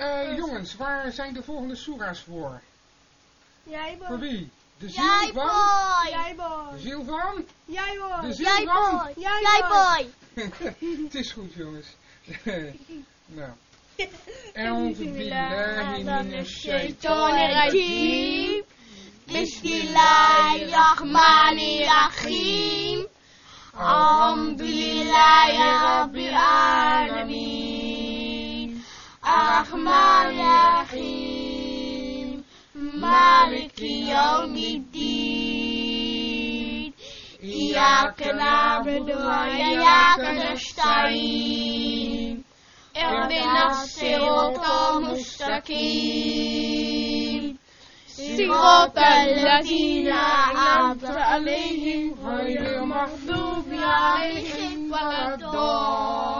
Eh, jongens, waar zijn de volgende soera's voor? Jij Voor boy. wie? De ziel Jij van? boy. Jij De boy. ziel van? Jij De boy. ziel Jij van? boy. Jij Jij boy. boy. Het is goed, jongens. nou. أعوذ بالله من الشيطان الرجيم Bismillahirrahmanirrahim. Alhamdulillahi Rabbil Alamin. Ar-Rahmanir-Rahim. Maliki Yawmiddin. Iyaka na'budu wa iyaka nasta'in. اهدنا الصراط المستقيم صراط الذين أنعمت عليهم غير المغضوب عليهم ولا الضالين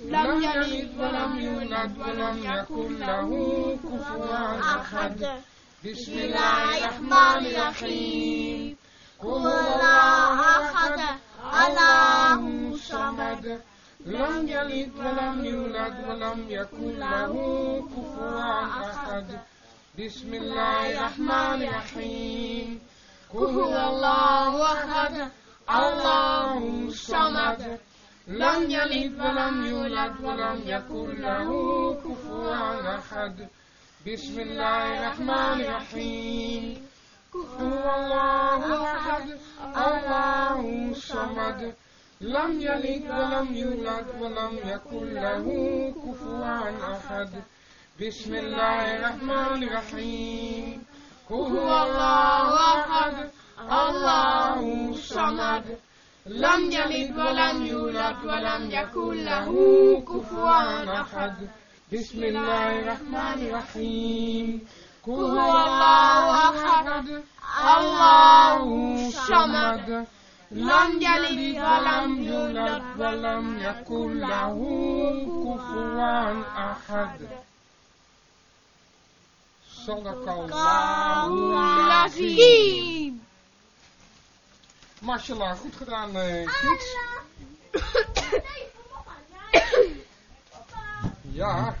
لم يلد ولم يولد ولم يكن له كفوا أحد. بسم الله الرحمن الرحيم. هو الله أحد. الله الصمد لم يلد ولم يولد ولم يكن له كفوا أحد. بسم الله الرحمن الرحيم. هو الله أحد. الله لم يلد ولم يولد ولم يكن له كفوا أحد. بسم الله الرحمن الرحيم. هو الله أحد. الله الصمد. لم يلد ولم يولد ولم يكن له كفوا أحد. بسم الله الرحمن الرحيم. هو الله أحد. الله الصمد. لم يلد ولم يولد ولم يكن له كفوا أحد بسم الله الرحمن الرحيم هو الله أحد الله الصمد لم يلد ولم يولد ولم يكن له كفوا أحد صدق الله العظيم Mashallah, goed gedaan eh, kids. Ja.